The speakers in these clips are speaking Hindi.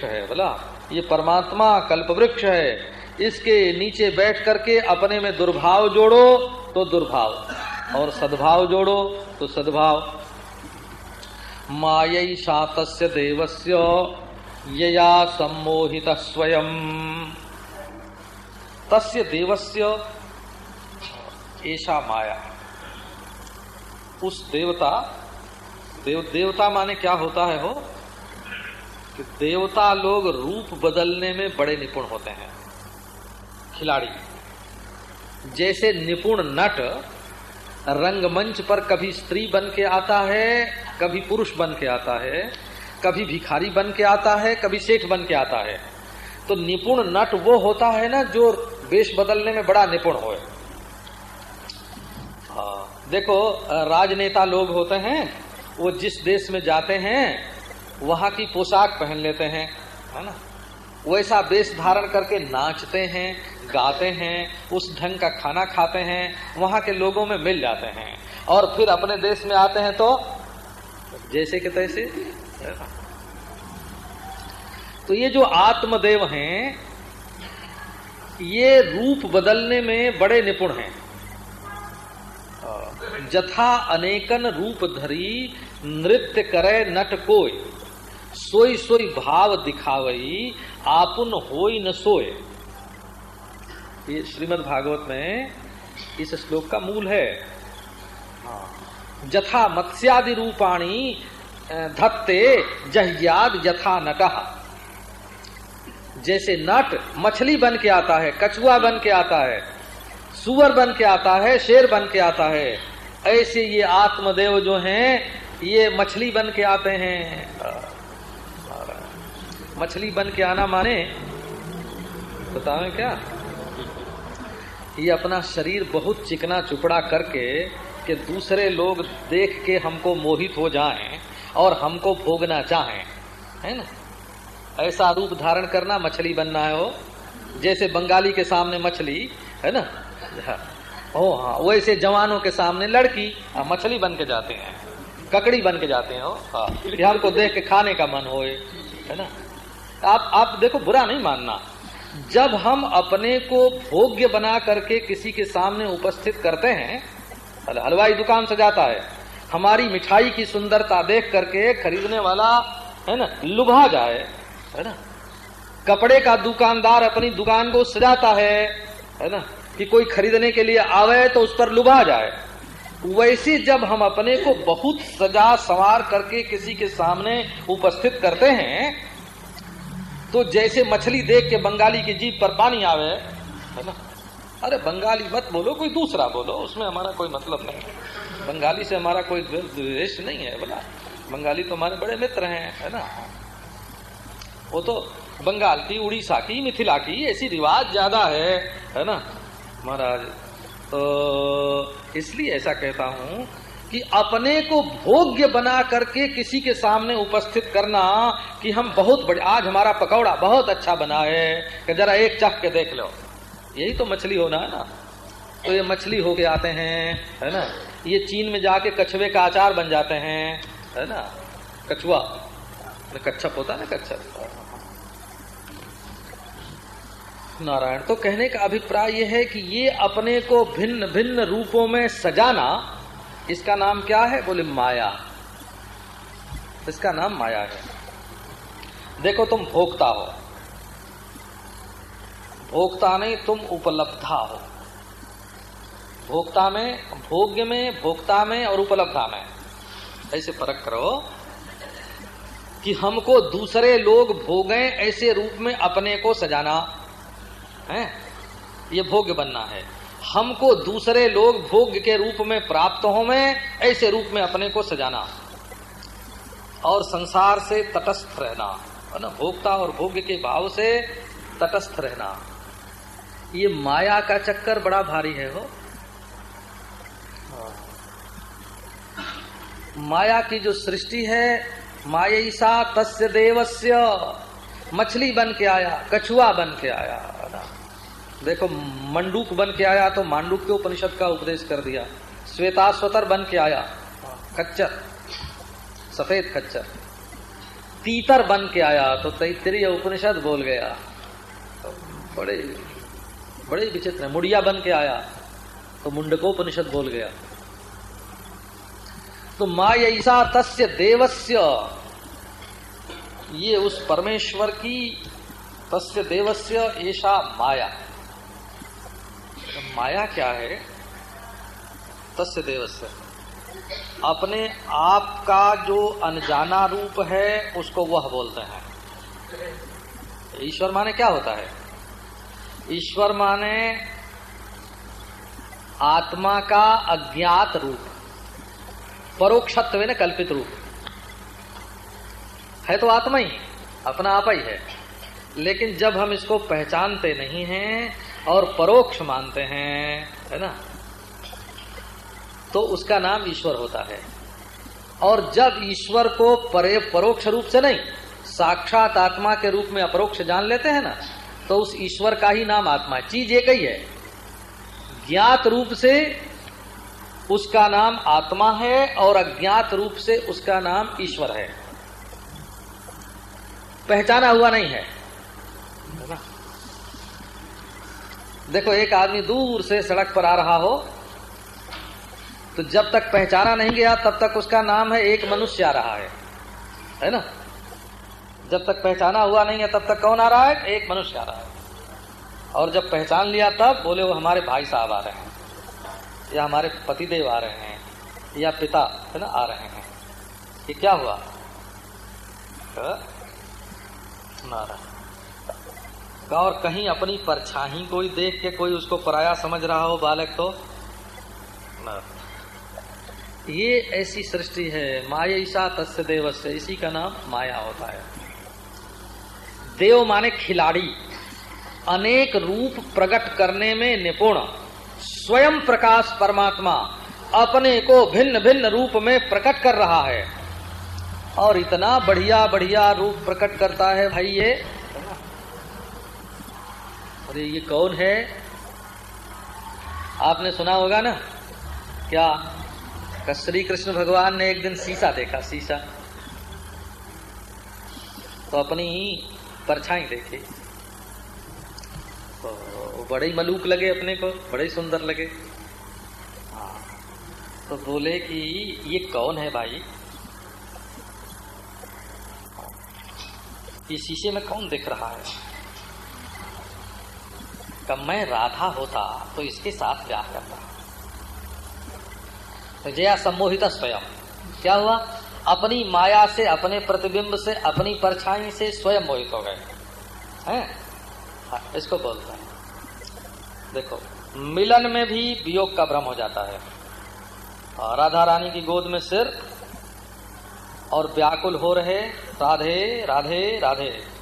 है। बोला ये परमात्मा कल्प वृक्ष है। इसके नीचे बैठ करके अपने में दुर्भाव जोड़ो तो दुर्भाव। और सद्भाव जोड़ो तो सद्भाव। मायई शातस्य देवस्य, यया सम्मोहित स्वयं। तस्य देवस्य ऐसा माया। उस देवता, देव, देवता माने क्या होता है हो कि देवता लोग रूप बदलने में बड़े निपुण होते हैं। खिलाड़ी जैसे निपुण नट रंगमंच पर कभी स्त्री बन के आता है कभी पुरुष बन के आता है कभी भिखारी बन के आता है कभी सेठ बन के आता है। तो निपुण नट वो होता है ना जो वेश बदलने में बड़ा निपुण हो हाँ, देखो राजनेता लोग होते हैं वो जिस देश में जाते हैं वहाँ की पोशाक पहन लेते हैं, है ना? वैसा वेश धारण करके नाचते हैं, गाते हैं, उस ढंग का खाना खाते हैं, वहाँ के लोगों में मिल जाते हैं। और फिर अपने देश में आते हैं तो जैसे के तैसे तो ये जो आत्मदेव हैं, ये रूप बदलने में बड़े निपुण हैं। जथा अनेकन रूप धरी, नृत्य करे नट कोई। सोई सोई भाव दिखावई, आपुन होई न सोए। ये श्रीमद् भागवत में इस श्लोक का मूल है। जथा मत्स्यादि रूपाणी धत्ते जहयाद यथा नटह जैसे नट मछली बन के आता है, कछुआ बन के आता है, सुअर बन के आता है, शेर बन के आता है, ऐसे ये आत्मदेव जो हैं, ये मछली बन के आते हैं। मछली बन के आना माने? बतावे क्या? ये अपना शरीर बहुत चिकना चुपड़ा करके कि दूसरे लोग देख के हमको मोहित हो जाएँ और हमको भोगना चाहें है ना? ऐसा रूप धारण करना मछली बनना है हो जैसे बंगाली के सामने मछली है ना? ओ हाँ वैसे जवानों के सामने लड़की हाँ, मछली बन के जाते हैं ककड़ी बन के जाते हैं हो हाँ हमको देख के खाने का मन होए है ना? आप आप देखो, बुरा नहीं मानना। जब हम अपने को भोग्य बना करके किसी के सामने उपस्थित करते हैं हलवाई दुकान से जाता है, हमारी मिठाई की सुंदरता देख करके खरीदने वाला, है ना, लुभा जाए, है ना। कपड़े का दुकानदार अपनी दुकान को सजाता है है ना, कि कोई खरीदने के लिए आवे तो उस पर लुभा जाए। वैसे जब हम अपने को बहुत सजा संवार करके किसी के सामने उपस्थित करते हैं तो जैसे मछली देख के बंगाली की जीप पर पानी आवे, है ना? अरे बंगाली मत बोलो, कोई दूसरा बोलो, उसमें हमारा कोई मतलब नहीं बंगाली से हमारा कोई द्वेष नहीं है, बोला। बंगाली तो हमारे बड़े मित्र हैं, है ना? वो तो बंगाल की, उड़ीसा की, मिथिला की, ऐसी रिवाज ज़्यादा है है ना? महाराज तो इसलिए ऐसा कहता हूँ कि अपने को भोग्य बना करके किसी के सामने उपस्थित करना कि हम बहुत बड़े, आज हमारा पकौड़ा बहुत अच्छा बना है। कि जरा एक चख के देख लो। यही तो मछली होना है ना। तो ये मछली होके आते हैं, है ना। ये चीन में जाके कछुए का आचार बन जाते हैं, है ना। कछुआ। कच्छप होता ना कच्छप। नारायण तो कहने का अभिप्राय यह है कि ये अपने को भिन्न भिन्न रूपों में सजाना इसका नाम क्या है? बोले, माया। इसका नाम माया है। देखो, तुम भोक्ता हो। भोक्ता नहीं, तुम उपलब्धा हो। भोक्ता में, भोग्य में, भोक्ता में और उपलब्धा में। ऐसे फ़र्क करो कि हमको दूसरे लोग भोगे ऐसे रूप में अपने को सजाना। है? ये भोग्य बनना है। हमको दूसरे लोग भोग्य के रूप में प्राप्त हो में, ऐसे रूप में अपने को सजाना। और संसार से तटस्थ रहना, है ना? भोक्ता और भोग्य के भाव से तटस्थ रहना। ये माया का चक्कर बड़ा भारी है, हो। माया की जो सृष्टि है माया तस्य देवस्य, मछली बन के आया, कछुआ बन के आया। देखो, मंडूक बन के आया तो मांडूक के उपनिषद का उपदेश कर दिया। श्वेताश्वतर बन के आया। खच्चर। सफ़ेद खच्चर। तीतर बन के आया तो तैतरीय उपनिषद बोल गया। तो बड़े बड़े विचित्र, मुड़िया बन के आया तो मुंडकोपनिषद बोल गया। तो माया तस्य देवस्य। ये उस परमेश्वर की तस्य देवस्य ऐसा माया। माया क्या है, तस्य देवस्य। अपने आप का जो अनजाना रूप है, उसको वह बोलते हैं। ईश्वर माने क्या होता है? ईश्वर माने आत्मा का अज्ञात रूप, परोक्षत्व ने कल्पित रूप। है तो आत्मा ही, अपना आप ही है। लेकिन जब हम इसको पहचानते नहीं हैं और परोक्ष मानते हैं, है ना? तो उसका नाम ईश्वर होता है। और जब ईश्वर को परे, परोक्ष रूप से नहीं, साक्षात आत्मा के रूप में अपरोक्ष जान लेते हैं ना तो उस ईश्वर का ही नाम आत्मा है। चीज़ एक ही है। ज्ञात रूप से उसका नाम आत्मा है और अज्ञात रूप से उसका नाम ईश्वर है। पहचाना हुआ नहीं है। देखो, एक आदमी दूर से सड़क पर आ रहा हो तो जब तक पहचाना नहीं गया, तब तक उसका नाम है, एक मनुष्य आ रहा है। है ना? जब तक पहचाना हुआ नहीं है, तब तक कौन आ रहा है? एक मनुष्य आ रहा है। और जब पहचान लिया, तब बोले, वो हमारे भाई साहब आ रहे हैं, या हमारे पतिदेव आ रहे हैं, या पिता, है ना, आ रहे हैं। ये क्या हुआ? नारायण। और कहीं अपनी परछाही कोई देख के कोई उसको पराया समझ रहा हो बालक तो? ये ऐसी सृष्टि है माया ईसा तस्य देवस्य इसी का नाम माया होता है। देव माने खिलाड़ी। अनेक रूप प्रकट करने में निपुण। स्वयं प्रकाश परमात्मा अपने को भिन्न भिन्न रूप में प्रकट कर रहा है। और इतना बढ़िया बढ़िया रूप प्रकट करता है भाई ये अरे ये कौन है? आपने सुना होगा ना? क्या? श्री कृष्ण भगवान ने एक दिन शीशा देखा शीशा तो अपनी परछाई देखी। तो बड़े ही मलूक लगे अपने को, बड़े ही सुंदर लगे। हाँ। तो बोले कि ये कौन है भाई? ये शीशे में कौन दिख रहा है? कब मैं राधा होता तो इसके साथ क्या करता। तो जया सम्मोहित स्वयं। क्या हुआ? अपनी माया से अपने प्रतिबिंब से अपनी परछाई से स्वयं मोहित हो गए। हैं? हाँ, इसको बोलते हैं। देखो मिलन में भी वियोग का भ्रम हो जाता है। राधा रानी की गोद में सिर और व्याकुल हो रहे राधे राधे राधे।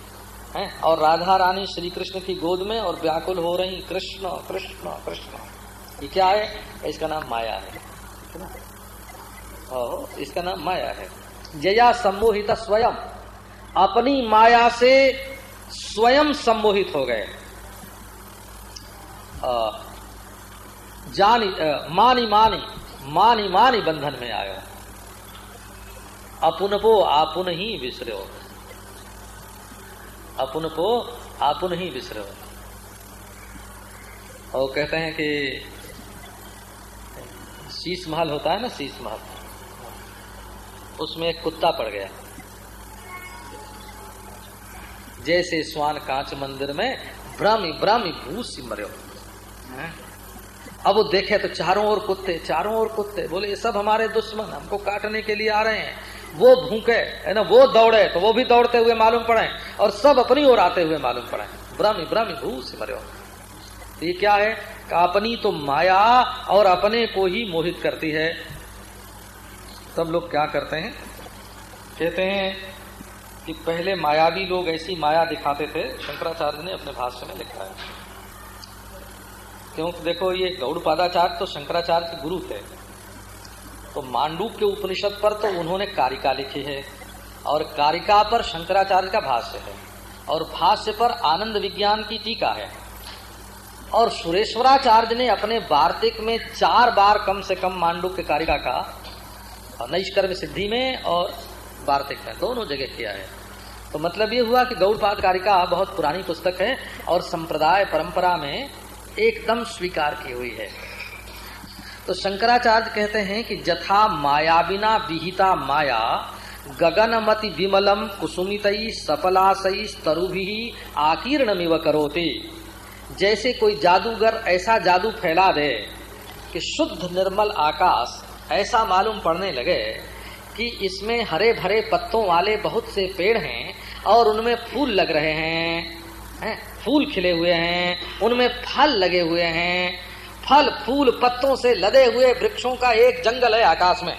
है? और राधा रानी श्री कृष्ण की गोद में और व्याकुल हो रही कृष्ण कृष्ण कृष्ण। ये क्या है? इसका नाम माया है। और इसका नाम माया है। जया सम्मोहित स्वयं। अपनी माया से स्वयं सम्मोहित हो गए। जानी मानी मानी मानी मानी बंधन में आयो। अपुन पो, आपुन ही विसरो अपुन को आपुन ही विसरो। और कहते हैं कि शीश महल होता है ना, शीश महल। उसमें एक कुत्ता पड़ गया। जैसे स्वान कांच मंदिर में ब्राह्मी ब्राह्मी भूस मरे अब वो देखे तो चारों ओर कुत्ते, चारों ओर कुत्ते। बोले, ये सब हमारे दुश्मन, हमको काटने के लिए आ रहे हैं। वो भूखे, है ना, वो दौड़े तो वो भी दौड़ते हुए मालूम पड़े, और सब अपनी ओर आते हुए मालूम पड़े। ब्रह्मी ब्रह्मी भू से मरे तो ये क्या है? अपनी तो माया और अपने को ही मोहित करती है। सब लोग क्या करते हैं? कहते हैं कि पहले मायावी लोग ऐसी माया दिखाते थे, शंकराचार्य ने अपने भाष्य में लिखा है। क्योंकि देखो, ये गौड़ पादाचार्य तो शंकराचार्य के गुरु थे। तो मांडू के उपनिषद पर तो उन्होंने कारिका लिखी है, और कारिका पर शंकराचार्य का भाष्य है, और भाष्य पर आनंद विज्ञान की टीका है। और सुरेश्वराचार्य ने अपने वार्तिक में चार बार कम से कम मांडू के कारिका का नैष्कर्म सिद्धि में और वार्तिक में दोनों जगह किया है। तो मतलब ये हुआ कि गौड़पाद कारिका बहुत पुरानी पुस्तक है, और संप्रदाय परंपरा में एकदम स्वीकार की हुई है। तो शंकराचार्य कहते हैं कि जथा मायाबिना विहिता माया, गगनमति विमलम कुसुमितई सफलासई स्तरुभि आकीर्णमिव करोते। जैसे कोई जादूगर ऐसा जादू फैला दे कि शुद्ध निर्मल आकाश, ऐसा मालूम पड़ने लगे कि इसमें हरे भरे पत्तों वाले बहुत से पेड़ हैं और उनमें फूल लग रहे हैं, फूल खिले हुए हैं, उनमें फल लगे हुए हैं। फल, फूल पत्तों से लदे हुए वृक्षों का एक जंगल है आकाश में।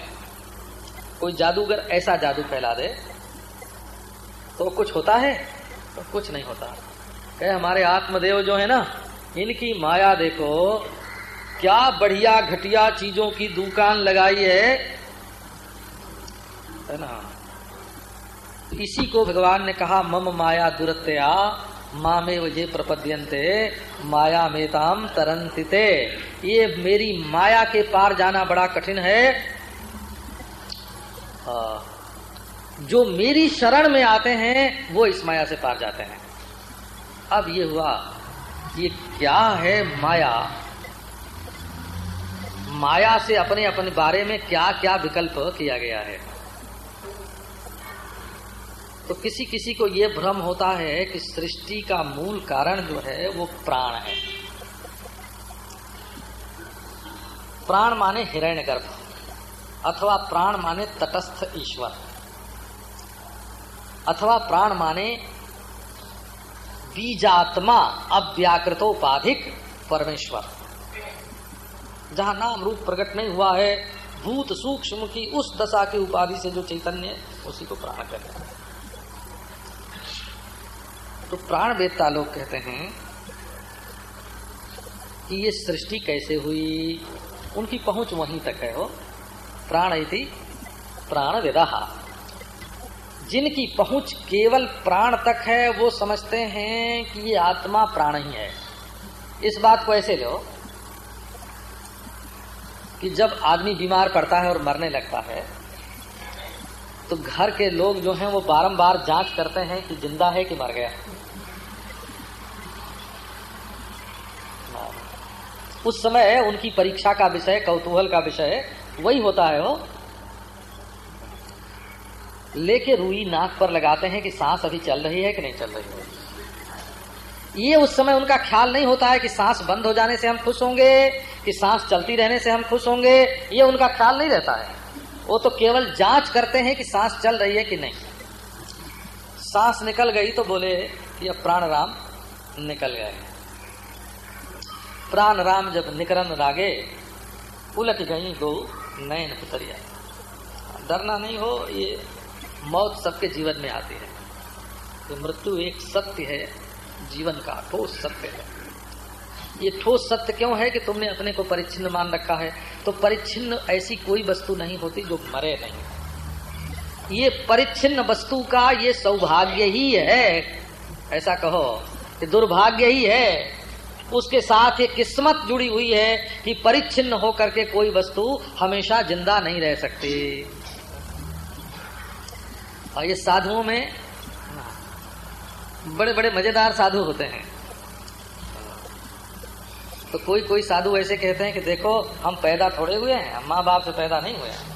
कोई जादूगर ऐसा जादू फैला दे तो कुछ होता है? तो कुछ नहीं होता। कहे, हमारे आत्मदेव जो है ना, इनकी माया देखो, क्या बढ़िया घटिया चीज़ों की दुकान लगाई है। है ना? इसी को भगवान ने कहा, मम माया दुरत्या माँ में वजे प्रपद्यंते माया मेताम तरंतिते ये मेरी माया के पार जाना बड़ा कठिन है। जो मेरी शरण में आते हैं, वो इस माया से पार जाते हैं। अब ये हुआ, ये क्या है माया? माया से अपने अपने बारे में क्या क्या विकल्प किया गया है? तो किसी किसी को ये भ्रम होता है कि सृष्टि का मूल कारण जो है, वो प्राण है। प्राण माने हिरण्य गर्भ अथवा प्राण माने तटस्थ ईश्वर, अथवा प्राण माने बीजात्मा अव्याकृतोपाधिक परमेश्वर। जहाँ नाम रूप प्रकट नहीं हुआ है, भूत सूक्ष्म की उस दशा की उपाधि से जो चैतन्य उसी को प्राण कहते हैं। तो प्राण वेदता लोग कहते हैं, कि ये सृष्टि कैसे हुई, उनकी पहुँच वहीं तक है वो। प्राण इति प्राण विदा जिनकी पहुँच केवल प्राण तक है, वो समझते हैं कि ये आत्मा प्राण ही है। इस बात को ऐसे लो, कि जब आदमी बीमार पड़ता है और मरने लगता है तो घर के लोग जो हैं, वो बारंबार जाँच करते हैं कि ज़िंदा है कि मर गया। उस समय उनकी परीक्षा का विषय, कौतूहल का विषय, वही होता है वो। लेके रुई नाक पर लगाते हैं कि सांस अभी चल रही है कि नहीं चल रही है। ये उस समय उनका ख्याल नहीं होता है कि सांस बंद हो जाने से हम खुश होंगे, कि सांस चलती रहने से हम खुश होंगे। ये उनका ख्याल नहीं रहता है। वो तो केवल जाँच करते हैं कि सांस चल रही है कि नहीं। सांस निकल गई तो बोले अब प्राण राम निकल गए। प्राण राम जब निकरन रागे, उलट गई गो नयन उतरिया डरना नहीं हो, ये मौत सबके जीवन में आती है। तो मृत्यु एक सत्य है, जीवन का ठोस सत्य है। ये ठोस सत्य क्यों है कि तुमने अपने को परिच्छिन्न मान रखा है? तो परिच्छिन्न ऐसी कोई वस्तु नहीं होती जो मरे नहीं। ये परिच्छिन्न वस्तु का ये सौभाग्य ही है। ऐसा कहो कि दुर्भाग्य ही है। उसके साथ ये किस्मत जुड़ी हुई है कि परिच्छिन्न होकर के कोई वस्तु हमेशा ज़िंदा नहीं रह सकती। और ये साधुओं में बड़े बड़े मज़ेदार साधु होते हैं। तो कोई कोई साधु ऐसे कहते हैं कि देखो, हम पैदा थोड़े हुए हैं, हम माँ बाप से पैदा नहीं हुए हैं।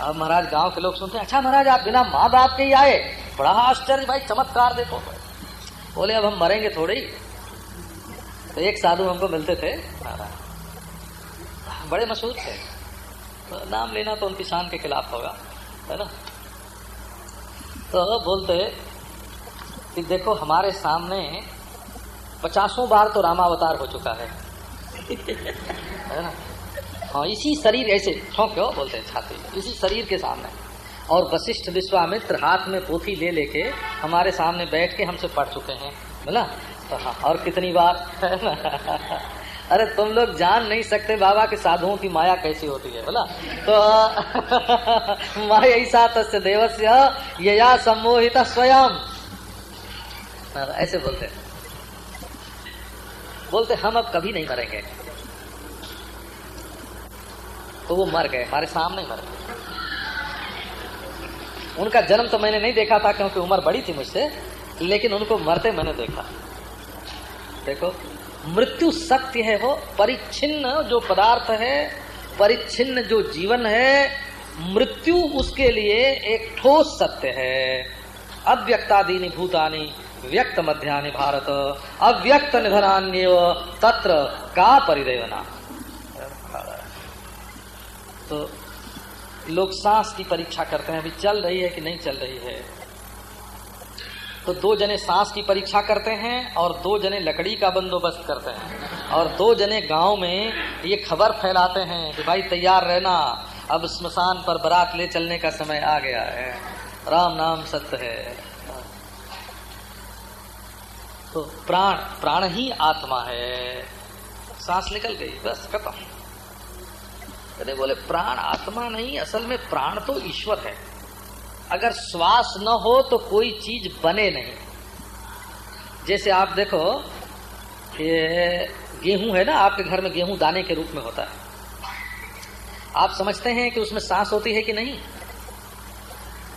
अब महाराज, गाँव के लोग सुनते हैं अच्छा महाराज, आप बिना माँ बाप के ही आए, बड़ा आश्चर्य, भाई, चमत्कार देखो। बोले, अब हम मरेंगे थोड़े ही। तो एक साधु हमको मिलते थे। बड़े मशहूर थे। तो नाम लेना तो उनकी शान के खिलाफ होगा, है ना? तो बोलते कि देखो, हमारे सामने पचासों बार तो रामावतार हो चुका है। है ना? हाँ इसी शरीर, ऐसे ठोंक बोलते हैं छाती इसी शरीर के सामने। और वशिष्ठ विश्वामित्र हाथ में पोथी ले लेके हमारे सामने बैठ के हमसे पढ़ चुके हैं बोला और कितनी बार? अरे, तुम लोग जान नहीं सकते बाबा के साधुओं की माया कैसी होती है, बोला? तो माया ऐसा तस्य देवस्य, यया सम्मोहित स्वयं। ऐसे बोलते बोलते, हम अब कभी नहीं मरेंगे। तो वो मर गए, हमारे सामने मर गए। उनका जन्म तो मैंने नहीं देखा था, क्योंकि उम्र बड़ी थी मुझसे, लेकिन उनको मरते मैंने देखा। देखो, मृत्यु सत्य है वो, परिच्छिन्न जो पदार्थ है, परिच्छिन्न जो जीवन है, मृत्यु उसके लिए एक ठोस सत्य है। अव्यक्तादीनि भूतानि, व्यक्त मध्यानि भारत, अव्यक्त निधनान्य तत्र का परिदेवना? तो लोग सांस की परीक्षा करते हैं, अभी चल रही है कि नहीं चल रही है? तो दो जने सांस की परीक्षा करते हैं और दो जने लकड़ी का बंदोबस्त करते हैं। और दो जने गाँव में ये खबर फैलाते हैं कि भाई तैयार रहना, अब स्मशान पर बारात ले चलने का समय आ गया है। राम नाम सत्य है। तो प्राण प्राण ही आत्मा है। सांस निकल गई, बस खत्म। कहते बोले, प्राण आत्मा नहीं, असल में प्राण तो ईश्वर है। अगर श्वास न हो तो कोई चीज़ बने नहीं। जैसे आप देखो, ये गेहूँ है ना, आपके घर में गेहूँ दाने के रूप में होता है। आप समझते हैं कि उसमें सांस होती है कि नहीं?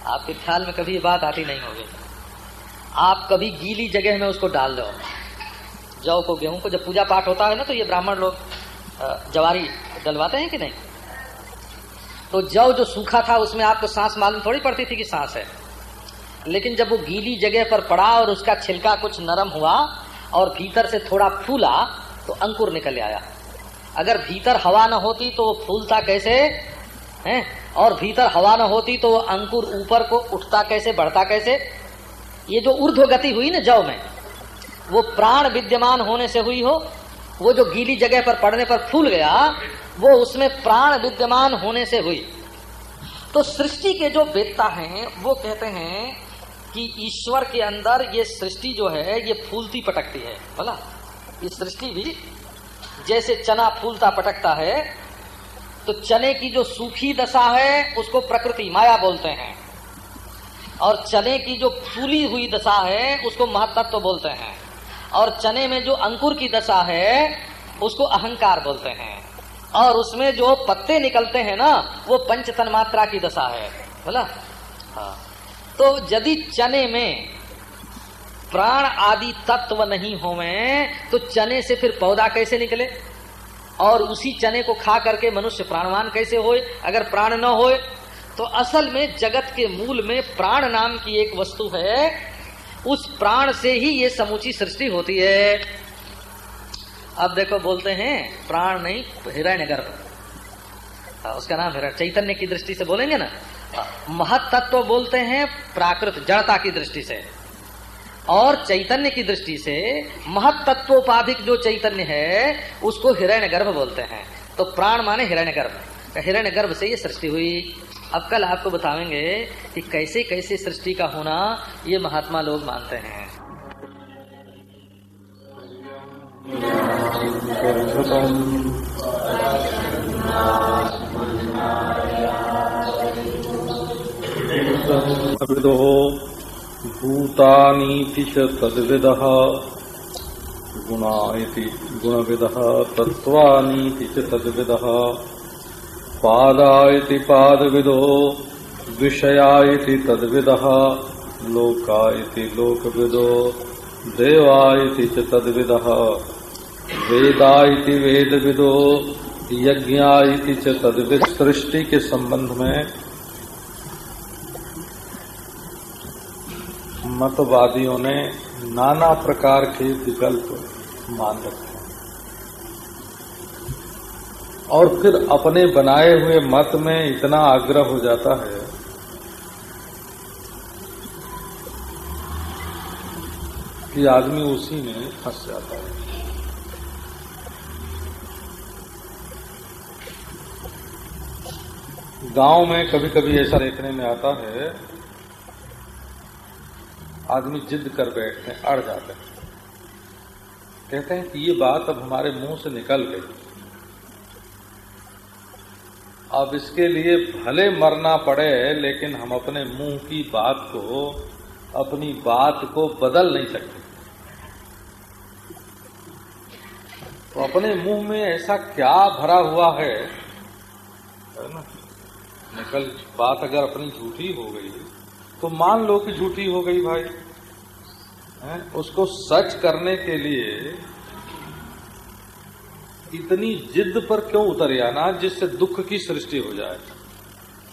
आपके ख्याल में कभी ये बात आती नहीं होगी। आप कभी गीली जगह में उसको डाल दो। जौ को गेहूँ को, जब पूजा पाठ होता है ना तो ये ब्राह्मण लोग जवारी डलवाते हैं कि नहीं? तो जौ जो सूखा था, उसमें आपको सांस मालूम थोड़ी पड़ती थी कि सांस है। लेकिन जब वो गीली जगह पर पड़ा और उसका छिलका कुछ नरम हुआ और भीतर से थोड़ा फूला तो अंकुर निकल आया। अगर भीतर हवा न होती तो वो फूलता कैसे, है? और भीतर हवा न होती तो वो अंकुर ऊपर को उठता कैसे, बढ़ता कैसे? ये जो ऊर्ध्व गति हुई ना जव में, वो प्राण विद्यमान होने से हुई हो वो जो गीली जगह पर पड़ने पर फूल गया, वो उसमें प्राण विद्यमान होने से हुई। तो सृष्टि के जो वेदता हैं, वो कहते हैं कि ईश्वर के अंदर ये सृष्टि जो है, ये फूलती पटकती है। बोला ये सृष्टि भी जैसे चना फूलता पटकता है तो चने की जो सूखी दशा है, उसको प्रकृति माया बोलते हैं। और चने की जो फूली हुई दशा है, उसको महत्व बोलते हैं। और चने में जो अंकुर की दशा है, उसको अहंकार बोलते हैं। और उसमें जो पत्ते निकलते हैं ना, वो पंच तन्मात्रा की दशा है। बोला? हाँ। तो यदि चने में प्राण आदि तत्व नहीं होवे तो चने से फिर पौधा कैसे निकले? और उसी चने को खा करके मनुष्य प्राणवान कैसे होए? अगर प्राण न होए तो असल में जगत के मूल में प्राण नाम की एक वस्तु है उस प्राण से ही ये समूची सृष्टि होती है। अब देखो, बोलते हैं, प्राण नहीं हिरण्य गर्भ उसका नाम हिरण चैतन्य की दृष्टि से बोलेंगे ना? महत तत्व बोलते हैं प्राकृत, जड़ता की दृष्टि से। और चैतन्य की दृष्टि से महत तत्वोपाधिक जो चैतन्य है, उसको हिरण्य गर्भ बोलते हैं। तो प्राण माने हिरण्य गर्भ हिरण्य गर्भ से ये सृष्टि हुई। अब कल आपको बतावेंगे कि कैसे कैसे सृष्टि का होना ये महात्मा लोग मानते हैं। भूतानीति च गुणा गुणविद च तद्विदः। पादा इति पादविदो विषया तद्विदः लोका इति लोकविदो देवा इति च तद्विदः वेदा इति वेद विदो यज्ञा इति च तद्विद। सृष्टि के संबंध में मतवादियों ने नाना प्रकार के विकल्प मान रखे हैं और फिर अपने बनाए हुए मत में इतना आग्रह हो जाता है। कि आदमी उसी में फंस जाता है। गाँव में कभी कभी ऐसा देखने में आता है, आदमी जिद कर बैठते हैं, अड़ जाते हैं। कहते हैं कि ये बात अब हमारे मुँह से निकल गई। अब इसके लिए भले मरना पड़े, लेकिन हम अपने मुँह की बात को, अपनी बात को बदल नहीं सकते। तो अपने मुँह में ऐसा क्या भरा हुआ है ना? निकल बात अगर अपनी झूठी हो गई तो मान लो कि झूठी हो गई भाई। है? उसको सच करने के लिए इतनी जिद पर क्यों उतर आना जिससे दुख की सृष्टि हो जाए?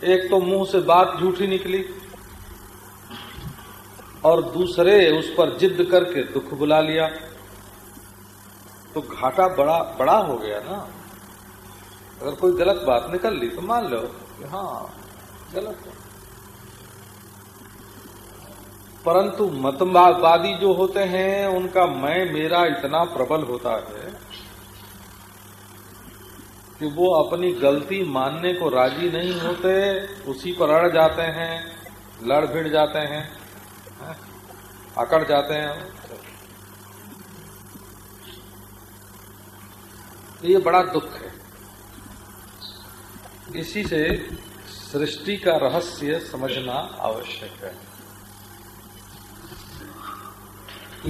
एक तो मुँह से बात झूठी निकली और दूसरे उस पर जिद करके दुख बुला लिया। तो घाटा बड़ा बड़ा हो गया ना। अगर कोई गलत बात निकल ली तो मान लो कि हाँ गलत है। परंतु मतवादी जो होते हैं, उनका मैं, मेरा इतना प्रबल होता है कि वो अपनी गलती मानने को राज़ी नहीं होते, उसी पर अड़ जाते हैं, लड़ भिड़ जाते हैं अकड़ जाते हैं। ये बड़ा दुख है। इसी से सृष्टि का रहस्य समझना आवश्यक है।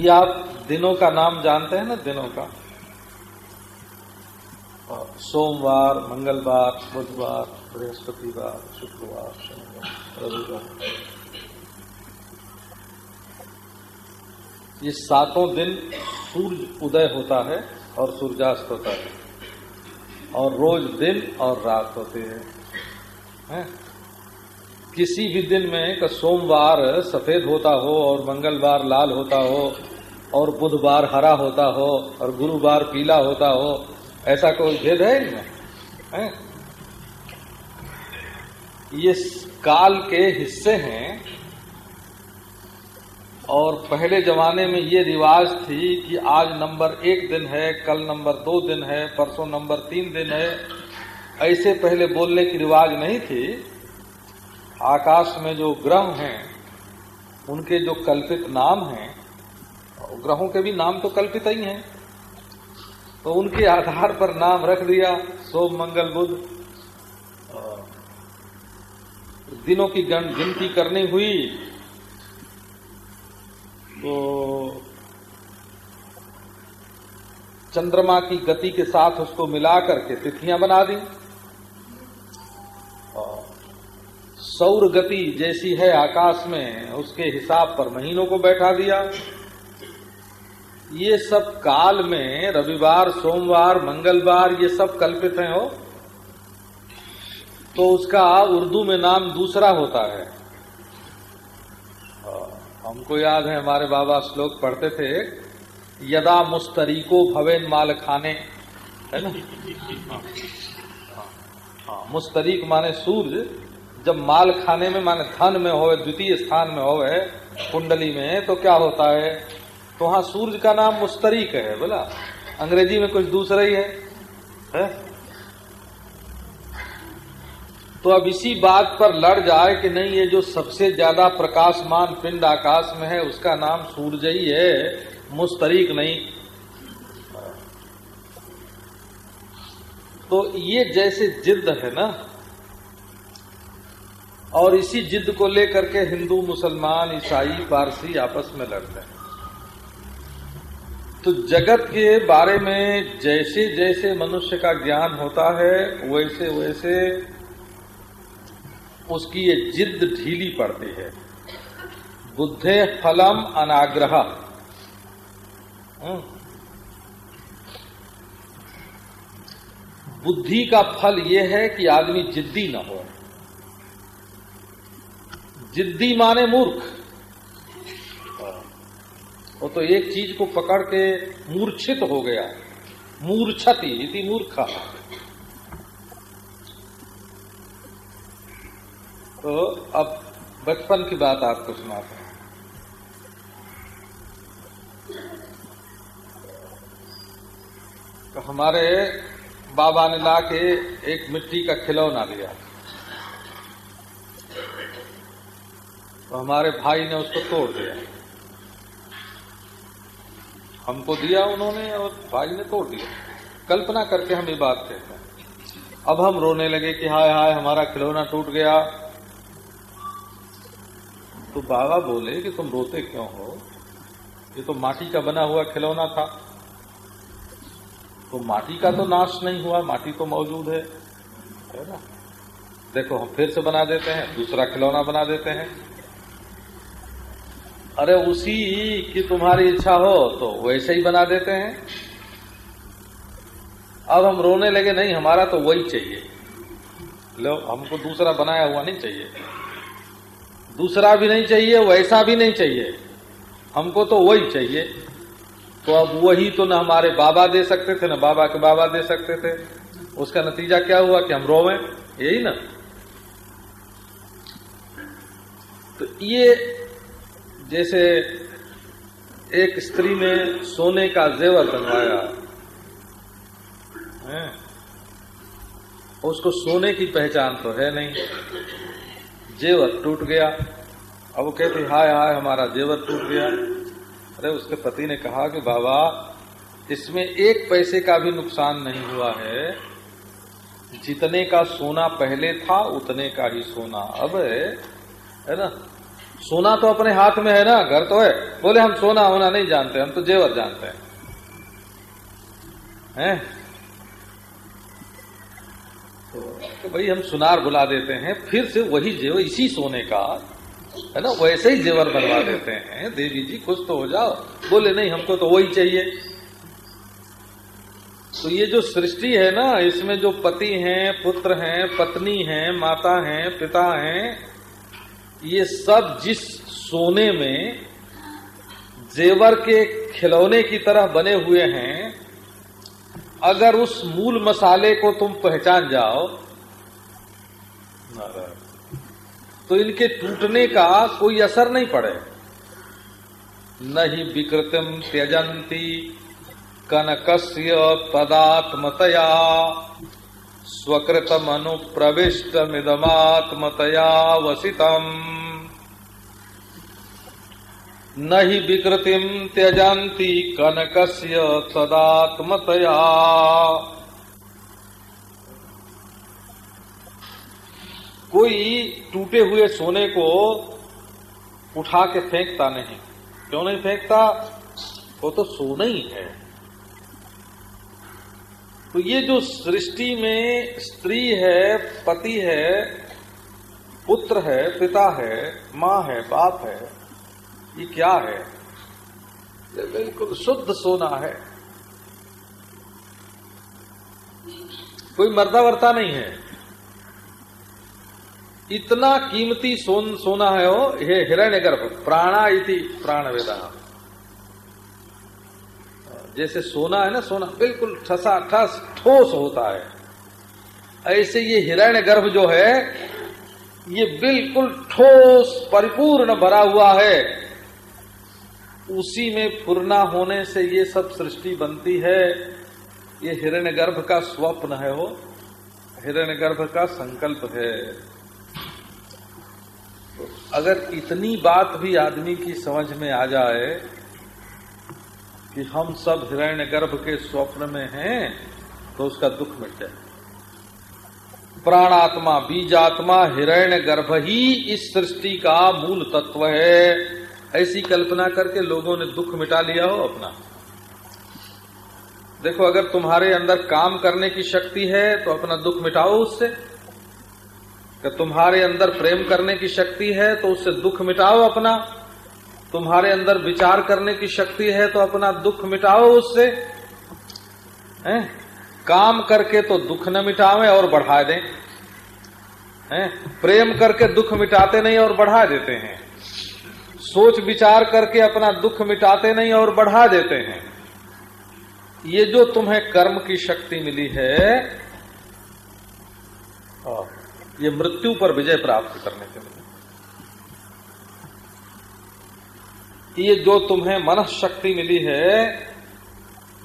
ये आप दिनों का नाम जानते हैं ना, दिनों का? सोमवार, मंगलवार, बुधवार, बृहस्पतिवार, शुक्रवार, शनिवार, रविवार। ये सातों दिन सूर्य उदय होता है और सूर्यास्त होता है। और रोज दिन और रात होते हैं। है? किसी भी दिन में का सोमवार सफ़ेद होता हो और मंगलवार लाल होता हो और बुधवार हरा होता हो और गुरुवार पीला होता हो ऐसा कोई भेद है इनमें? है? ये काल के हिस्से हैं और पहले जमाने में ये रिवाज थी कि आज नंबर एक दिन है, कल नंबर दो दिन है, परसों नंबर तीन दिन है। ऐसे पहले बोलने की रिवाज नहीं थी। आकाश में जो ग्रह हैं, उनके जो कल्पित नाम हैं ग्रहों के भी नाम तो कल्पित ही हैं। तो उनके आधार पर नाम रख दिया, सोम, मंगल, बुध। दिनों की गिनती करनी हुई तो चंद्रमा की गति के साथ उसको मिला करके तिथियाँ बना दी। सौर गति जैसी है आकाश में, उसके हिसाब पर महीनों को बैठा दिया। ये सब काल में रविवार सोमवार मंगलवार ये सब कल्पित हैं हो तो उसका उर्दू में नाम दूसरा होता है। हमको याद है हमारे बाबा श्लोक पढ़ते थे यदा मुस्तरीको भवेन माल खाने। है ना? हाँ, मुस्तरीक माने सूर्य जब माल खाने में माने धन में हो द्वितीय स्थान में होवे कुंडली में तो क्या होता है? तो वहाँ सूर्य का नाम मुस्तरीक है बोला। अंग्रेज़ी में कुछ दूसरा ही है, है? तो अब इसी बात पर लड़ जाए कि नहीं ये जो सबसे ज़्यादा प्रकाशमान पिंड आकाश में है उसका नाम सूर्य ही है मुस्तरीक नहीं। तो ये जैसे जिद्द है ना और इसी जिद को लेकर के हिंदू मुसलमान ईसाई पारसी आपस में लड़ते हैं। तो जगत के बारे में जैसे जैसे मनुष्य का ज्ञान होता है वैसे वैसे उसकी ये जिद ढीली पड़ती है। बुद्धे फलम अनाग्रह। हम्म। बुद्धि का फल ये है कि आदमी जिद्दी न हो। जिद्दी माने मूर्ख। वो तो एक चीज़ को पकड़ के मूर्छित हो गया। मूर्छति, इति मूर्खा। तो अब बचपन की बात आपको सुनाते हैं। तो हमारे बाबा ने ला के एक मिट्टी का खिलौना दिया। तो हमारे भाई ने उसको तोड़ दिया। हमको दिया उन्होंने और भाई ने तोड़ दिया। कल्पना करके हम ये बात कहते हैं। अब हम रोने लगे कि हाय हाय, हमारा खिलौना टूट गया। तो बाबा बोले कि तुम रोते क्यों हो? ये तो माटी का बना हुआ खिलौना था। तो माटी का तो नाश नहीं हुआ, माटी तो मौजूद है। है ना? देखो, हम फिर से बना देते हैं, दूसरा खिलौना बना देते हैं। अरे उसी की तुम्हारी इच्छा हो तो वैसे ही बना देते हैं। अब हम रोने लगे, नहीं, हमारा तो वही चाहिए। लो, हमको दूसरा बनाया हुआ नहीं चाहिए। दूसरा भी नहीं चाहिए, वैसा भी नहीं चाहिए। हमको तो वही चाहिए। तो अब वही तो न हमारे बाबा दे सकते थे, न बाबा के बाबा दे सकते थे। उसका नतीजा क्या हुआ कि हम रोवे? यही ना। तो ये जैसे एक स्त्री ने सोने का जेवर बनवाया उसको सोने की पहचान तो है नहीं। जेवर टूट गया। अब वो कहती, हाय हाय, हमारा जेवर टूट गया। अरे, उसके पति ने कहा कि, बाबा, इसमें एक पैसे का भी नुकसान नहीं हुआ है। जितने का सोना पहले था, उतने का ही सोना अब है ना? सोना तो अपने हाथ में है ना, घर तो है। बोले, हम सोना होना नहीं जानते, हम तो जेवर जानते हैं। हैं? तो भाई, हम सुनार बुला देते हैं, फिर से वही जेवर, इसी सोने का, है ना, वैसे ही जेवर बनवा देते हैं। देवी जी, खुश तो हो जाओ। बोले, नहीं, हमको तो वही चाहिए। तो ये जो सृष्टि है ना, इसमें जो पति हैं, पुत्र हैं, पत्नी हैं, माता हैं, पिता हैं ये सब जिस सोने में जेवर के खिलौने की तरह बने हुए हैं, अगर उस मूल मसाले को तुम पहचान जाओ तो इनके टूटने का कोई असर नहीं पड़े। न ही विकृतिम त्यजंती कनकस्य पदात्मतया। स्वकृतम अनुप्रविष्ट मिदमात्मतया वसितम। न ही विकृतिम त्यजंती कनकस्य तदात्मतया कोई टूटे हुए सोने को उठा के फेंकता नहीं। क्यों नहीं फेंकता? वो तो सोना ही है। तो ये जो सृष्टि में स्त्री है, पति है, पुत्र है, पिता है, माँ है, बाप है, ये क्या है? ये बिल्कुल शुद्ध सोना है। कोई मर्दा वर्ता नहीं है। इतना कीमती सोन, सोना है वो हे हिरण्य गर्भ प्राणा इति प्राण वेदा जैसे सोना है ना, सोना बिल्कुल ठसा, ठस, ठोस होता है। ऐसे ये हिरण्य गर्भ जो है, ये बिल्कुल ठोस, परिपूर्ण भरा हुआ है। उसी में पूर्णा होने से ये सब सृष्टि बनती है। ये हिरण्य गर्भ का स्वप्न है वो। हिरण्य गर्भ का संकल्प है। तो अगर इतनी बात भी आदमी की समझ में आ जाए कि हम सब हिरण्य गर्भ के स्वप्न में हैं तो उसका दुख मिट जाए प्राणात्मा, बीजात्मा हिरण्य गर्भ ही इस सृष्टि का मूल तत्व है। ऐसी कल्पना करके लोगों ने दुख मिटा लिया हो अपना। देखो, अगर तुम्हारे अंदर काम करने की शक्ति है तो अपना दुख मिटाओ उससे। तुम्हारे अंदर प्रेम करने की शक्ति है तो उससे दुख मिटाओ अपना। तुम्हारे अंदर विचार करने की शक्ति है तो अपना दुख मिटाओ उससे। हैं? काम करके तो दुख न मिटावे और बढ़ा दें। हैं? प्रेम करके दुख मिटाते नहीं और बढ़ा देते हैं। सोच विचार करके अपना दुख मिटाते नहीं और बढ़ा देते हैं। ये जो तुम्हें कर्म की शक्ति मिली है ये मृत्यु पर विजय प्राप्त करने के लिए ये जो तुम्हें मन शक्ति मिली है,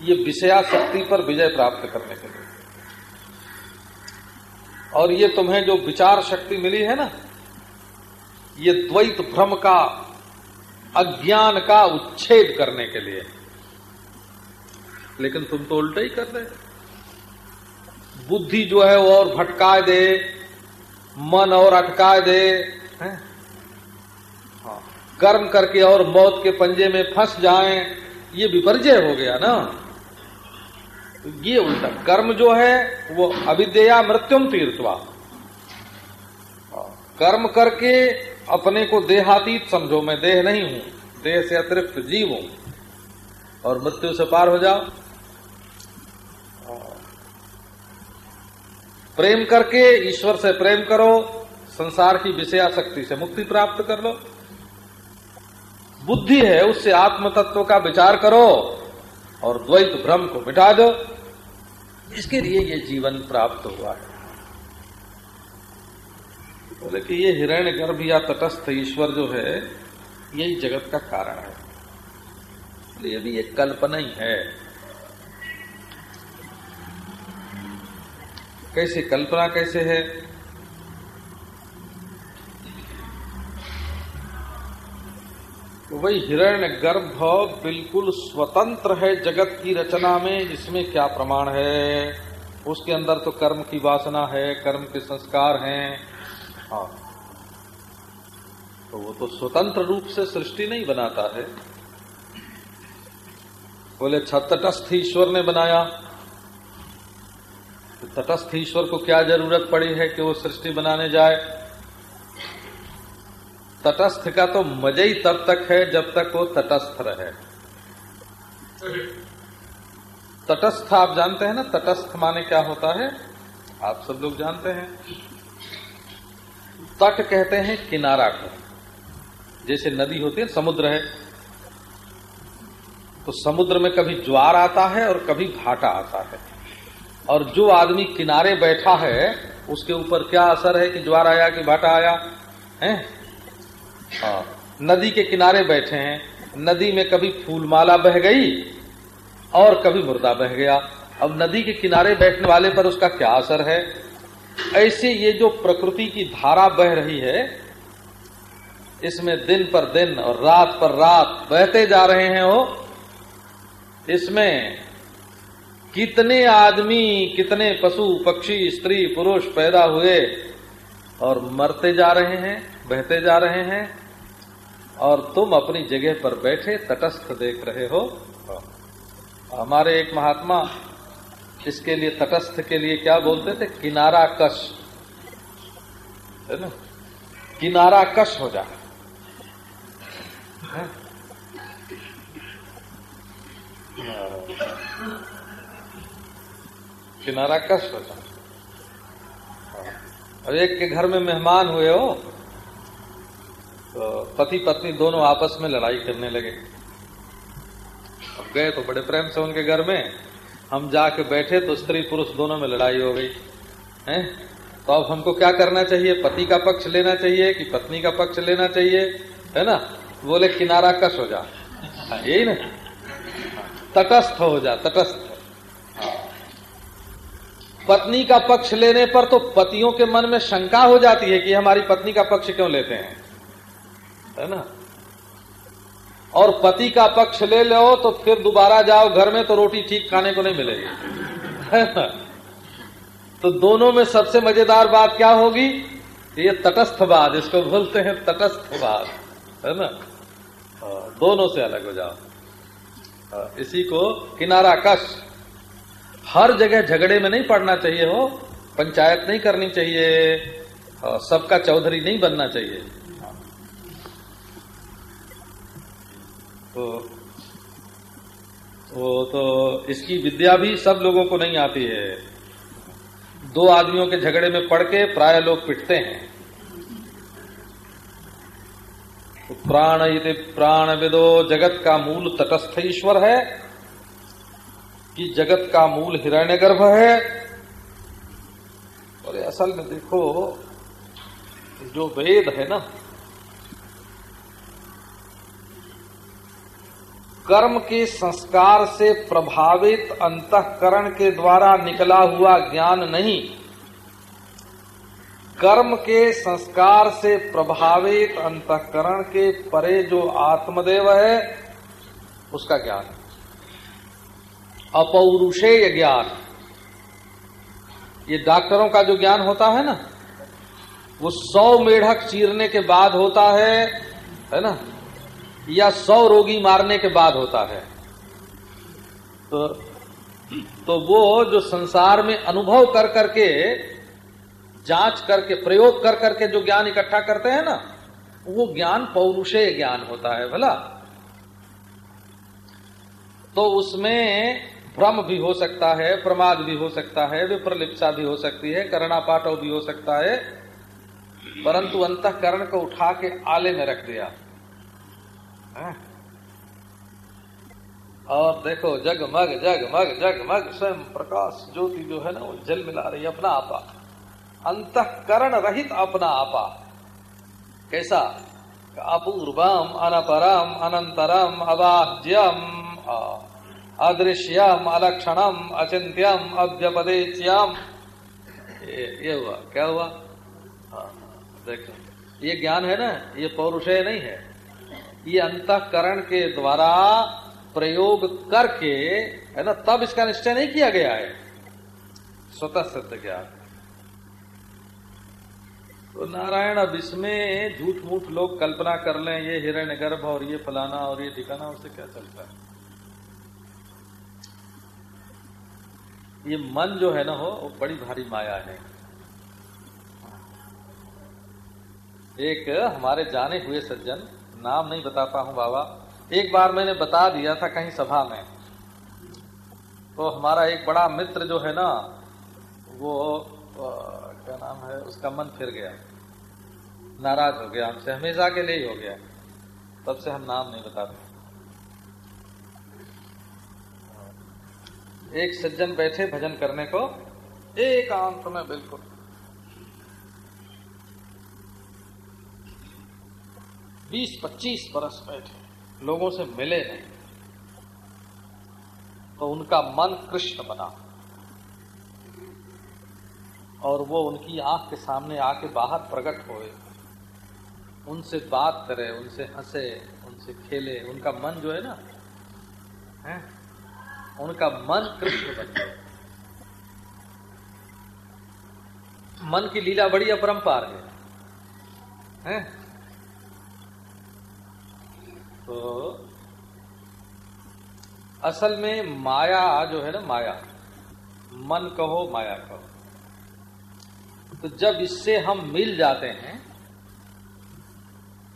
ये विषया शक्ति पर विजय प्राप्त करने के लिए। और ये तुम्हें जो विचार शक्ति मिली है ना, ये द्वैत भ्रम का, अज्ञान का उच्छेद करने के लिए। लेकिन तुम तो उल्टा ही कर रहे बुद्धि जो है वो और भटका दे, मन और अटका दे, है? कर्म करके और मौत के पंजे में फंस जाएँ, ये विपर्जय हो गया ना? ये उल्टा। कर्म जो है, वो अविद्या मृत्युम तीर्थवा कर्म करके अपने को देहातीत समझो, मैं देह नहीं हूँ, देह से अतिरिक्त जीव हूँ। और मृत्यु से पार हो जाओ। प्रेम करके ईश्वर से प्रेम करो, संसार की विषयाशक्ति से मुक्ति प्राप्त कर लो। बुद्धि है, उससे आत्म तत्व का विचार करो और द्वैत भ्रम को मिटा दो। इसके लिए ये जीवन प्राप्त हुआ है। बोले कि ये हिरण्य गर्भ या तटस्थ ईश्वर जो है, यही जगत का कारण है। ये भी एक कल्पना ही है, कैसे कल्पना कैसे है? तो वही हिरण्य गर्भ बिल्कुल स्वतंत्र है जगत की रचना में, इसमें क्या प्रमाण है? उसके अंदर तो कर्म की वासना है, कर्म के संस्कार हैं। हाँ। तो वो तो स्वतंत्र रूप से सृष्टि नहीं बनाता है। बोले तटस्थ ईश्वर ने बनाया। तो तटस्थ ईश्वर को क्या ज़रूरत पड़ी है कि वो सृष्टि बनाने जाए? तटस्थ का तो मज़ा ही तब तक है जब तक वो तटस्थ रहे। तटस्थ आप जानते हैं ना? तटस्थ माने क्या होता है? आप सब लोग जानते हैं। तट कहते हैं किनारा को। जैसे नदी होती है समुद्र है। तो समुद्र में कभी ज्वार आता है और कभी घाटा आता है। और जो आदमी किनारे बैठा है, उसके ऊपर क्या असर है कि ज्वार आया कि भाटा आया? है? हाँ नदी के किनारे बैठे हैं। नदी में कभी फूलमाला बह गई और कभी मुर्दा बह गया। अब नदी के किनारे बैठने वाले पर उसका क्या असर है? ऐसे ये जो प्रकृति की धारा बह रही है, इसमें दिन पर दिन और रात पर रात बहते जा रहे हैं वो। इसमें कितने आदमी, कितने पशु, पक्षी, स्त्री, पुरुष पैदा हुए और मरते जा रहे हैं। बहते जा रहे हैं और तुम अपनी जगह पर बैठे तटस्थ देख रहे हो। हमारे एक महात्मा इसके लिए तटस्थ के लिए क्या बोलते थे? किनारा कश। है ना? किनारा कश हो जा। किनारा कश हो जा। अब एक के घर में मेहमान हुए हो। तो पति पत्नी दोनों आपस में लड़ाई करने लगे। अब गए तो बड़े प्रेम से उनके घर में हम जाके बैठे तो स्त्री पुरुष दोनों में लड़ाई हो गई है? तो अब हमको क्या करना चाहिए? पति का पक्ष लेना चाहिए कि पत्नी का पक्ष लेना चाहिए है ना? बोले किनारा कश हो जा। हाँ, यही ना? तटस्थ हो जा तटस्थ। पत्नी का पक्ष लेने पर तो पतियों के मन में शंका हो जाती है कि हमारी पत्नी का पक्ष क्यों लेते हैं? है ना? और पति का पक्ष ले लो तो फिर दोबारा जाओ घर में तो रोटी ठीक खाने को नहीं मिलेगी। तो दोनों में सबसे मज़ेदार बात क्या होगी? ये तटस्थवाद इसको बोलते हैं तटस्थवाद। है ना? हाँ, दोनों से अलग हो जाओ। हाँ, इसी को किनारा कश। हर जगह झगड़े में नहीं पड़ना चाहिए हो। पंचायत नहीं करनी चाहिए। हाँ, सबका चौधरी नहीं बनना चाहिए। तो वो तो इसकी विद्या भी सब लोगों को नहीं आती है। दो आदमियों के झगड़े में पड़ के प्राय लोग पिटते हैं। तो प्राण यदि प्राण विदो जगत का मूल तटस्थ ईश्वर है, कि जगत का मूल हिरण्य गर्भ है। और असल में देखो, जो वेद है ना कर्म के संस्कार से प्रभावित अंतकरण के द्वारा निकला हुआ ज्ञान नहीं। कर्म के संस्कार से प्रभावित अंतकरण के परे जो आत्मदेव है, उसका ज्ञान। अपौरुषेय ज्ञान। ये डॉक्टरों का जो ज्ञान होता है ना, वो सौ मेढक चीरने के बाद होता है है ना? या सौ रोगी मारने के बाद होता है तो तो वो जो संसार में अनुभव कर करके, जाँच करके, प्रयोग कर करके जो ज्ञान इकट्ठा करते हैं ना, वो ज्ञान पौरुषेय ज्ञान होता है भला तो उसमें भ्रम भी हो सकता है, प्रमाद भी हो सकता है, विप्रलिप्सा भी हो सकती है करणापाटव भी हो सकता है, परंतु अंतकरण को उठा के आले में रख दिया? और देखो जगमग जगमग जगमग स्वयं प्रकाश ज्योति जो है ना वो जल मिला रही अपना आपा। अंतकरण रहित अपना आपा। कैसा? अपूर्वम अनपरम अनंतरम अबाह्यम अदृश्यम अलक्षणम अचिंत्यम अव्यपदेच्यम ये, ये हुआ क्या हुआ? हाँ, देखो। ये ज्ञान है ना ये पौरुषय नहीं है। ये अंतकरण के द्वारा प्रयोग करके, है ना, तब इसका निश्चय नहीं किया गया है। स्वतः सिद्ध ज्ञान तो नारायण अब इसमें झूठ मूठ लोग कल्पना कर लें, ये हिरण्य गर्भ और ये फलाना और ये ठिकाना, उससे क्या चलता है? ये मन जो है ना हो, वो बड़ी भारी माया है। एक हमारे जाने हुए सज्जन नाम नहीं बताता हूँ बाबा। एक बार मैंने बता दिया था कहीं सभा में। तो हमारा एक बड़ा मित्र जो है ना, वो क्या नाम है, उसका मन फिर गया। नाराज़ हो गया हमसे, हमेशा के लिए ही हो गया। तब से हम नाम नहीं बताते एक सज्जन बैठे भजन करने को, एक अंत में बिल्कुल। बीस पच्चीस बरस बैठे, लोगों से मिले नहीं। तो उनका मन कृष्ण बना। और वो उनकी आँख के सामने आके बाहर प्रकट हुए। उनसे बात करे, उनसे हंसे, उनसे खेले, उनका मन जो है ना, है? उनका मन कृष्ण बन गया। मन की लीला बड़ी अपरंपार है। हैं? तो असल में माया जो है ना, माया। मन कहो, माया कहो। तो जब इससे हम मिल जाते हैं,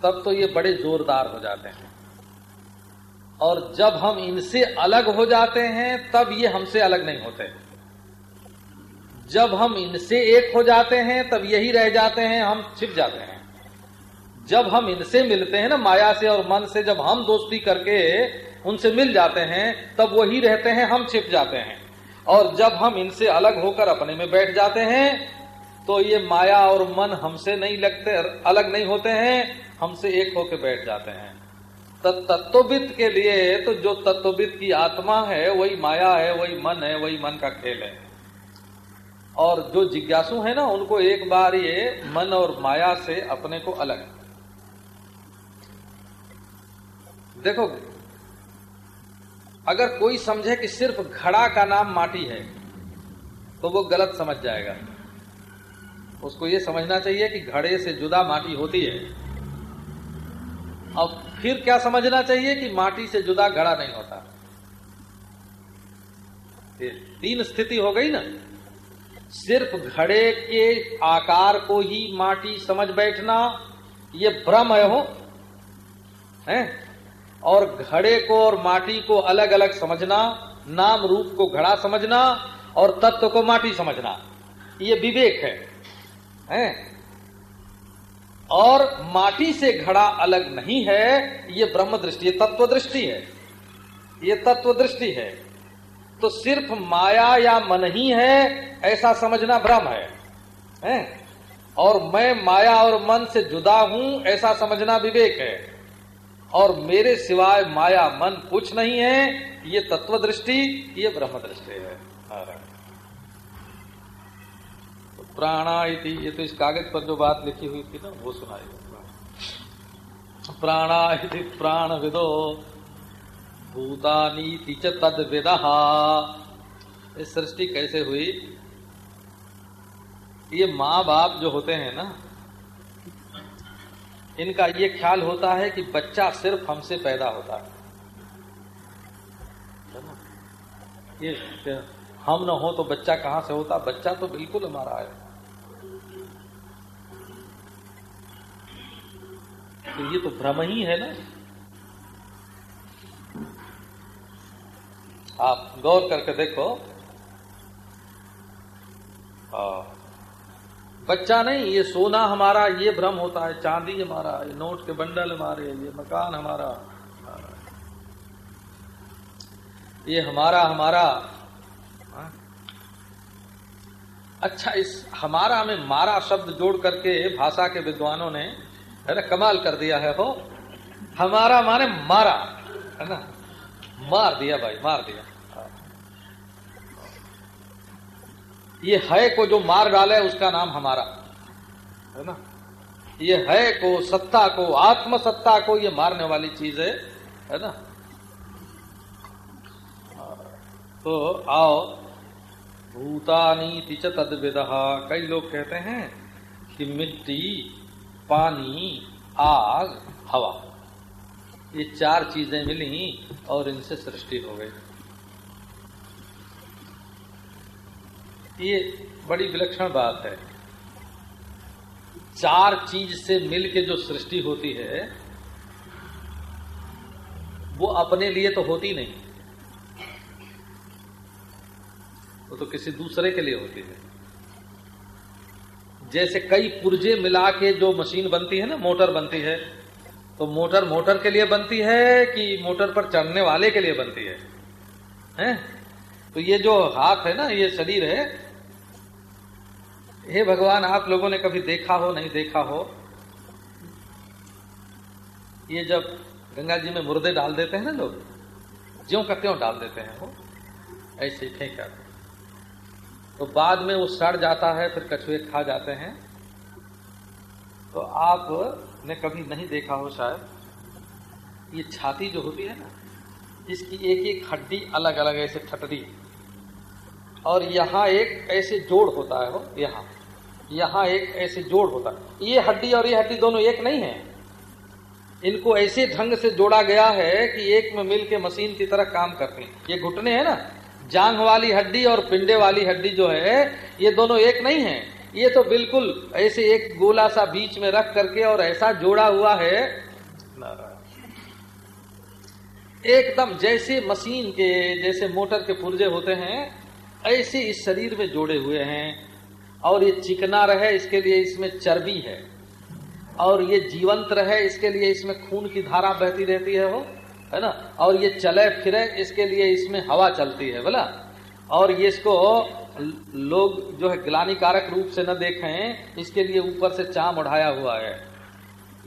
तब तो ये बड़े जोरदार हो जाते हैं। और जब हम इनसे अलग हो जाते हैं, तब ये हमसे अलग नहीं होते। जब हम इनसे एक हो जाते हैं, तब यही रह जाते हैं, हम छिप जाते हैं। जब हम इनसे मिलते हैं ना, माया से और मन से जब हम दोस्ती करके उनसे मिल जाते हैं, तब वही रहते हैं, हम छिप जाते हैं। और जब हम इनसे अलग होकर अपने में बैठ जाते हैं तो ये माया और मन हमसे नहीं लगते, अलग नहीं होते हैं, हमसे एक होकर बैठ जाते हैं। तत्वविद के लिए तो जो तत्वविद की आत्मा है, वही माया है, वही मन है, वही मन का खेल है। और जो जिज्ञासु है ना, उनको एक बार ये मन और माया से अपने को अलग देखो, अगर कोई समझे कि सिर्फ़ घड़ा का नाम माटी है तो वो गलत समझ जाएगा। उसको ये समझना चाहिए कि घड़े से जुदा माटी होती है। अब फिर क्या समझना चाहिए कि माटी से जुदा घड़ा नहीं होता? तीन स्थिति हो गई ना। सिर्फ़ घड़े के आकार को ही माटी समझ बैठना, ये भ्रम है हो? है? और घड़े को और माटी को अलग अलग समझना नाम रूप को घड़ा समझना और तत्व को माटी समझना। ये विवेक है हैं? और माटी से घड़ा अलग नहीं है ये ब्रह्म दृष्टि ये तत्व दृष्टि है। ये तत्व दृष्टि है। तो सिर्फ़ माया या मन ही है ऐसा समझना भ्रम है, है? और मैं माया और मन से जुदा हूँ ऐसा समझना विवेक है। और मेरे सिवाय माया मन कुछ नहीं है। ये तत्व दृष्टि ये ब्रह्म दृष्टि है तो प्राणा इति ये तो इस कागज़ पर जो बात लिखी हुई थी ना, वो सुनाई प्राणा इति प्राण विदो भूतानी च तद विदहा सृष्टि कैसे हुई? ये माँ बाप जो होते हैं ना इनका ये ख्याल होता है कि बच्चा सिर्फ़ हमसे पैदा होता है। ये हम न हो तो बच्चा कहाँ से होता? बच्चा तो बिल्कुल हमारा है। तो ये तो भ्रम ही है ना। आप गौर करके देखो। आ, बच्चा नहीं, ये सोना हमारा, ये भ्रम होता है, चांदी हमारा, ये नोट के बंडल हमारे, ये मकान हमारा। ये हमारा हमारा। हाँ? अच्छा इस हमारा में मारा शब्द जोड़ करके भाषा के विद्वानों ने, है ना, कमाल कर दिया है, हो। हमारा माने मारा, है ना। मार दिया भाई, मार दिया। ये है को जो मार डाले, उसका नाम हमारा। है ना? ये है को सत्ता को आत्म सत्ता को ये मारने वाली चीज़ है है ना? तो आओ, भूतानी तिच तदविदहा कई लोग कहते हैं कि मिट्टी, पानी, आग, हवा, ये चार चीज़ें मिली और इनसे सृष्टि हो गई। ये बड़ी विलक्षण बात है। चार चीज़ से मिलके जो सृष्टि होती है, वो अपने लिए तो होती नहीं। वो तो किसी दूसरे के लिए होती है। जैसे कई पुर्जे मिला के जो मशीन बनती है ना, मोटर बनती है तो मोटर मोटर के लिए बनती है कि मोटर पर चढ़ने वाले के लिए बनती है? हैं? तो ये जो हाथ है ना, ये शरीर है हे भगवान, आप लोगों ने कभी देखा हो, नहीं देखा हो? ये जब गंगा जी में मुर्दे डाल देते हैं ना लोग, ज्यो का त्यों डाल देते हैं वो, ऐसे ही फेंक आते तो बाद में वो सड़ जाता है, फिर कछुए खा जाते हैं। तो आप ने कभी नहीं देखा हो शायद? ये छाती जो होती है ना, इसकी एक एक हड्डी अलग अलग ऐसे ठटरी। और यहाँ एक ऐसे जोड़ होता है वो, यहाँ। यहाँ एक ऐसे जोड़ होता है। ये हड्डी और ये हड्डी दोनों एक नहीं है। इनको ऐसे ढंग से जोड़ा गया है कि एक में मिल के मशीन की तरह काम करते हैं। ये घुटने हैं ना? जांग वाली हड्डी और पिंडे वाली हड्डी जो है, ये दोनों एक नहीं है। ये तो बिल्कुल ऐसे एक गोला सा बीच में रख करके और ऐसा जोड़ा हुआ है। एकदम जैसे मशीन के, जैसे मोटर के पुर्जे होते हैं ऐसे इस शरीर में जोड़े हुए हैं और ये चिकना रहे इसके लिए इसमें चर्बी है। और ये जीवंत रहे इसके लिए इसमें खून की धारा बहती रहती है वो है ना? और ये चले फिरे इसके लिए इसमें हवा चलती है बोला? और ये इसको लोग जो है ग्लानिकारक रूप से न देखें इसके लिए ऊपर से चाम उठाया हुआ है।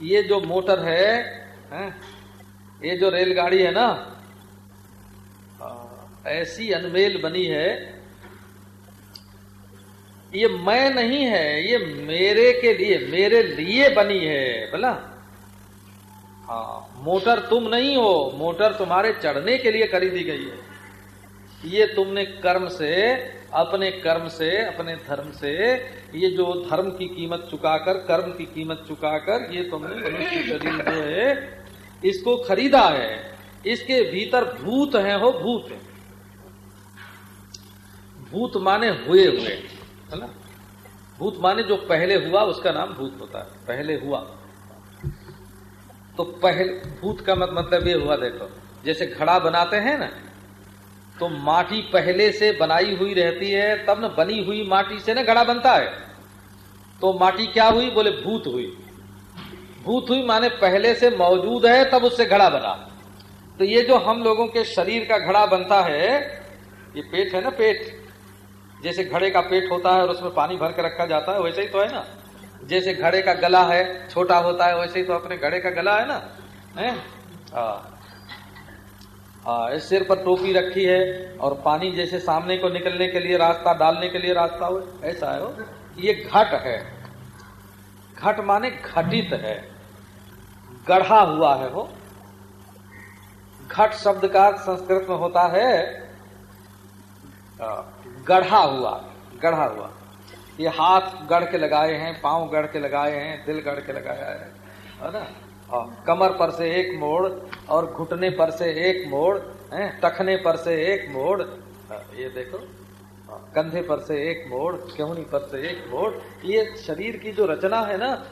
ये जो मोटर है, है? ये जो रेलगाड़ी है ना? ऐसी अनमेल बनी है ये मैं नहीं है, ये मेरे के लिए, मेरे लिए बनी है, बोला। हाँ मोटर तुम नहीं हो, मोटर तुम्हारे चढ़ने के लिए खरीदी गई है। ये तुमने कर्म से, अपने कर्म से, अपने धर्म से, ये जो धर्म की कीमत चुकाकर, कर्म की कीमत चुकाकर ये तुमने मनुष्य शरीर जो है, इसको खरीदा है। इसके भीतर भूत है, हो भूत। भूत माने हुए हुए। है ना? भूत माने जो पहले हुआ, उसका नाम भूत होता है। पहले हुआ। तो पहले, भूत का मतलब ये हुआ, देखो, जैसे घड़ा बनाते हैं ना तो माटी पहले से बनाई हुई रहती है, तब न बनी हुई माटी से ना घड़ा बनता है। तो माटी क्या हुई? बोले, भूत हुई। भूत हुई माने पहले से मौजूद है, तब उससे घड़ा बना। तो ये जो हम लोगों के शरीर का घड़ा बनता है, ये पेट है ना, पेट। जैसे घड़े का पेट होता है और उसमें पानी भर के रखा जाता है, वैसे ही तो है ना। जैसे घड़े का गला है, छोटा होता है, वैसे ही तो अपने घड़े का गला है ना। है? हाँ। सिर पर टोपी रखी है और पानी जैसे सामने को निकलने के लिए रास्ता, डालने के लिए रास्ता हो, ऐसा है वो। ये घट है। घट माने घटित है। गढ़ा हुआ है वो। घट शब्द का संस्कृत में होता है। गढ़ा हुआ गढ़ा हुआ। ये हाथ गढ़ के लगाए हैं, पाँव गढ़ के लगाए हैं, दिल गढ़ के लगाया है है ना? और कमर पर से एक मोड़ और घुटने पर से एक मोड़, है? टखने पर से एक मोड़ ये देखो। कंधे पर से एक मोड़, केहनी पर से एक मोड़। ये शरीर की जो रचना है ना